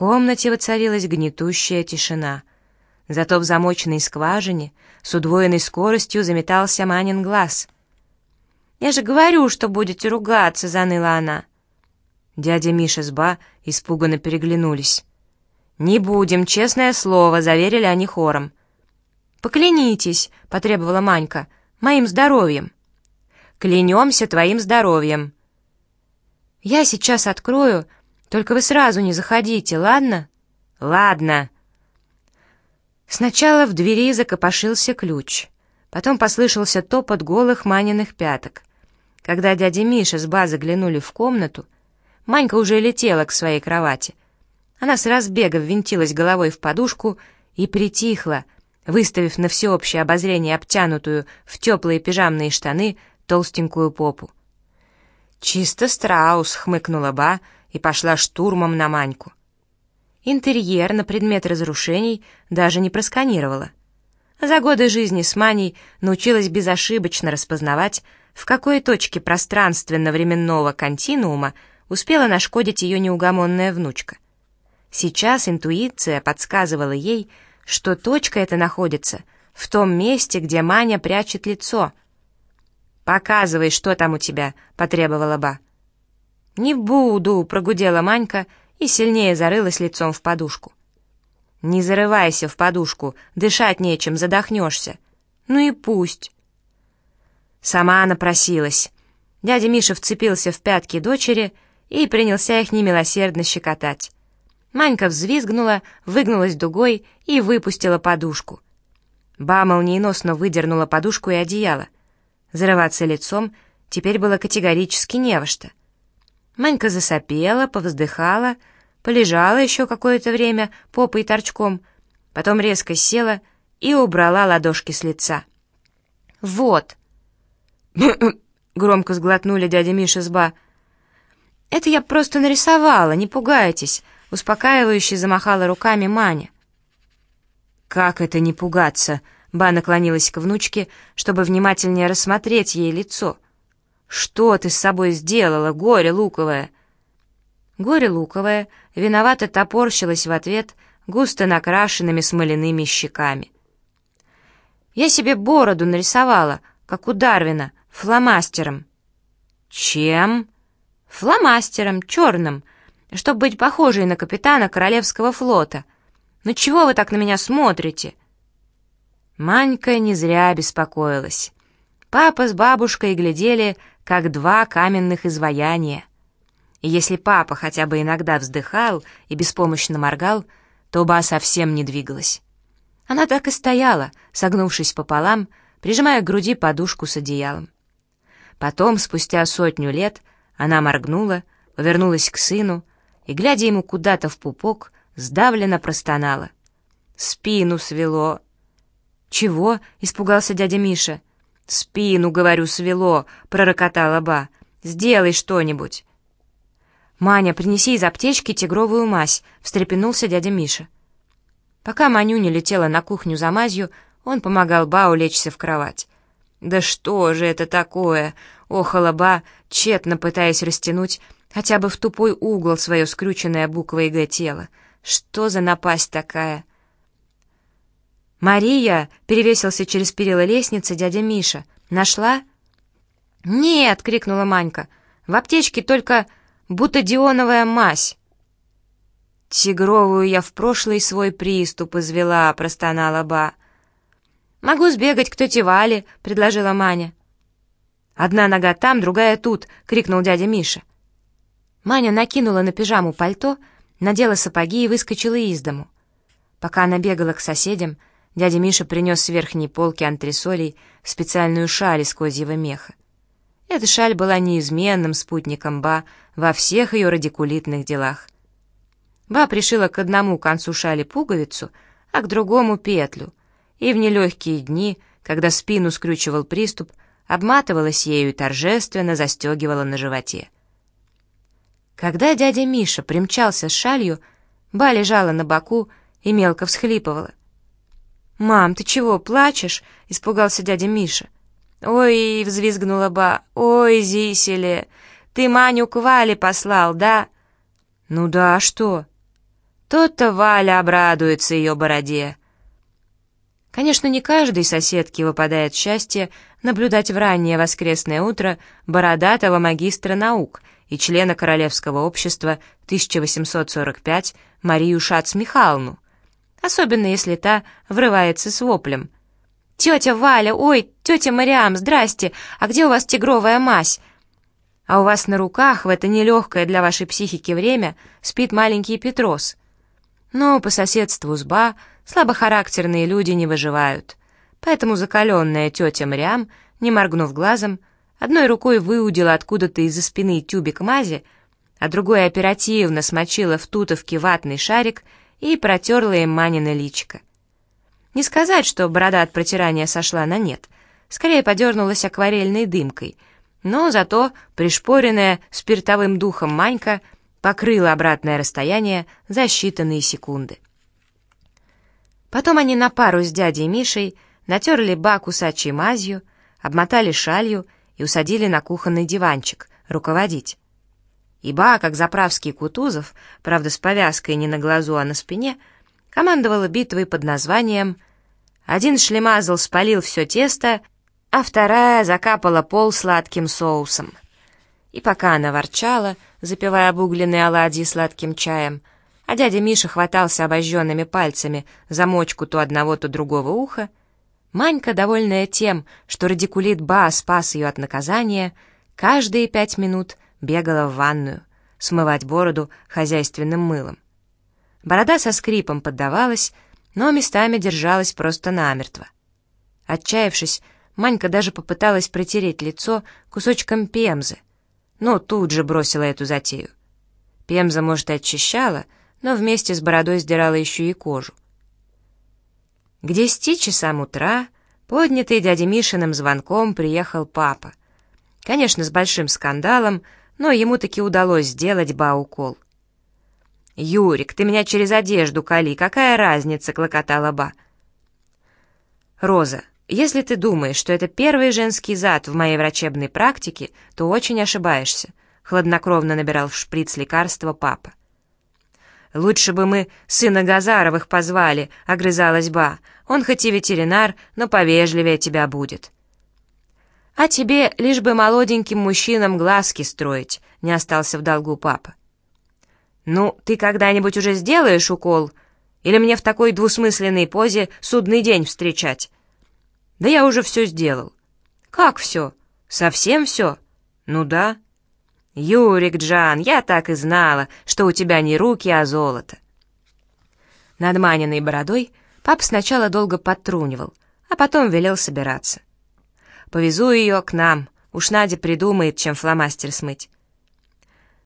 комнате воцарилась гнетущая тишина. Зато в замоченной скважине с удвоенной скоростью заметался Манин глаз. «Я же говорю, что будете ругаться», — заныла она. Дядя Миша с Ба испуганно переглянулись. «Не будем, честное слово», — заверили они хором. «Поклянитесь», — потребовала Манька, — «моим здоровьем». «Клянемся твоим здоровьем». «Я сейчас открою, только вы сразу не заходите, ладно?» «Ладно». Сначала в двери закопошился ключ, потом послышался топот голых Маниных пяток. Когда дядя Миша с Ба заглянули в комнату, Манька уже летела к своей кровати. Она с разбега ввинтилась головой в подушку и притихла, выставив на всеобщее обозрение обтянутую в теплые пижамные штаны толстенькую попу. «Чисто страус», — хмыкнула Ба и пошла штурмом на Маньку. Интерьер на предмет разрушений даже не просканировала. За годы жизни с Маней научилась безошибочно распознавать, в какой точке пространственно-временного континуума успела нашкодить ее неугомонная внучка. Сейчас интуиция подсказывала ей, что точка эта находится в том месте, где Маня прячет лицо. «Показывай, что там у тебя», — потребовала Ба. «Не буду», — прогудела Манька и сильнее зарылась лицом в подушку. «Не зарывайся в подушку, дышать нечем, задохнешься. Ну и пусть». Сама она просилась. Дядя Миша вцепился в пятки дочери и принялся их немилосердно щекотать. Манька взвизгнула, выгнулась дугой и выпустила подушку. Ба молниеносно выдернула подушку и одеяло. Зарываться лицом теперь было категорически не во что. Манька засопела, повздыхала, полежала еще какое-то время попой торчком, потом резко села и убрала ладошки с лица. «Вот!» громко сглотнули дядя Миша с Ба. «Это я просто нарисовала, не пугайтесь», — успокаивающе замахала руками Маня. «Как это не пугаться?» — Ба наклонилась к внучке, чтобы внимательнее рассмотреть ей лицо. «Что ты с собой сделала, горе луковое?» Горе луковое виновато топорщилась в ответ густо накрашенными смоляными щеками. «Я себе бороду нарисовала, как у Дарвина, фломастером». «Чем?» «Фломастером, черным, чтобы быть похожей на капитана Королевского флота. Ну чего вы так на меня смотрите?» Манька не зря беспокоилась. Папа с бабушкой глядели, как два каменных изваяния. И если папа хотя бы иногда вздыхал и беспомощно моргал, то Ба совсем не двигалась. Она так и стояла, согнувшись пополам, прижимая к груди подушку с одеялом. Потом, спустя сотню лет, она моргнула, повернулась к сыну и, глядя ему куда-то в пупок, сдавленно простонала. «Спину свело!» «Чего?» — испугался дядя Миша. «Спину, говорю, свело!» — пророкотала Ба. «Сделай что-нибудь!» «Маня, принеси из аптечки тигровую мазь!» — встрепенулся дядя Миша. Пока Манюня летела на кухню за мазью, он помогал Ба улечься в кровать. «Да что же это такое?» — охала Ба, тщетно пытаясь растянуть хотя бы в тупой угол свое скрюченное буквой «Г» тело. «Что за напасть такая?» «Мария!» — перевесился через перила лестницы дядя Миша. «Нашла?» «Нет!» — крикнула Манька. «В аптечке только бутадионовая мазь». «Тигровую я в прошлый свой приступ извела», — простонала Ба. «Могу сбегать к тете Вале», — предложила Маня. «Одна нога там, другая тут», — крикнул дядя Миша. Маня накинула на пижаму пальто, надела сапоги и выскочила из дому. Пока она бегала к соседям, дядя Миша принес с верхней полки антресолей специальную шаль из козьего меха. Эта шаль была неизменным спутником Ба во всех ее радикулитных делах. Ба пришила к одному концу шали пуговицу, а к другому петлю — и в нелегкие дни, когда спину скрючивал приступ, обматывалась ею и торжественно застегивала на животе. Когда дядя Миша примчался с шалью, Ба лежала на боку и мелко всхлипывала. «Мам, ты чего, плачешь?» — испугался дядя Миша. «Ой!» — взвизгнула Ба. «Ой, Зиселе! Ты Маню к Вале послал, да?» «Ну да, а что?» То-то Валя обрадуется ее бороде. Конечно, не каждой соседке выпадает счастье наблюдать в раннее воскресное утро бородатого магистра наук и члена Королевского общества 1845 Марию Шац-Михайловну, особенно если та врывается с воплем. «Тетя Валя, ой, тетя Мариам, здрасте, а где у вас тигровая мазь?» А у вас на руках в это нелегкое для вашей психики время спит маленький Петрос. Но по соседству с Ба слабохарактерные люди не выживают. Поэтому закаленная тетя Мрям, не моргнув глазом, одной рукой выудила откуда-то из-за спины тюбик мази, а другой оперативно смочила в тутовке ватный шарик и протерла им Манина личико. Не сказать, что борода от протирания сошла на нет, скорее подернулась акварельной дымкой, но зато пришпоренная спиртовым духом Манька покрыла обратное расстояние за считанные секунды. Потом они на пару с дядей Мишей натерли ба кусачей мазью, обмотали шалью и усадили на кухонный диванчик, руководить. И ба, как заправский Кутузов, правда с повязкой не на глазу, а на спине, командовала битвой под названием «Один шлемазл спалил все тесто, а вторая закапала пол сладким соусом». И пока она ворчала, запивая обугленные оладьи сладким чаем, а дядя Миша хватался обожженными пальцами за мочку то одного, то другого уха, Манька, довольная тем, что радикулит Ба спас ее от наказания, каждые пять минут бегала в ванную, смывать бороду хозяйственным мылом. Борода со скрипом поддавалась, но местами держалась просто намертво. Отчаявшись, Манька даже попыталась протереть лицо кусочком пемзы, но тут же бросила эту затею. Пемза, может, и очищала, но вместе с бородой сдирала еще и кожу. К десяти часам утра, поднятый дядей Мишиным звонком, приехал папа. Конечно, с большим скандалом, но ему таки удалось сделать ба-укол. «Юрик, ты меня через одежду кали, какая разница?» — клокотала ба. «Роза, если ты думаешь, что это первый женский зад в моей врачебной практике, то очень ошибаешься», — хладнокровно набирал в шприц лекарства папа. «Лучше бы мы сына Газаровых позвали», — огрызалась Ба. «Он хоть и ветеринар, но повежливее тебя будет». «А тебе лишь бы молоденьким мужчинам глазки строить», — не остался в долгу папа. «Ну, ты когда-нибудь уже сделаешь укол? Или мне в такой двусмысленной позе судный день встречать?» «Да я уже все сделал». «Как все? Совсем все?» «Ну да». «Юрик Джан, я так и знала, что у тебя не руки, а золото». Над Маниной бородой пап сначала долго подтрунивал, а потом велел собираться. «Повезу ее к нам, уж Надя придумает, чем фломастер смыть».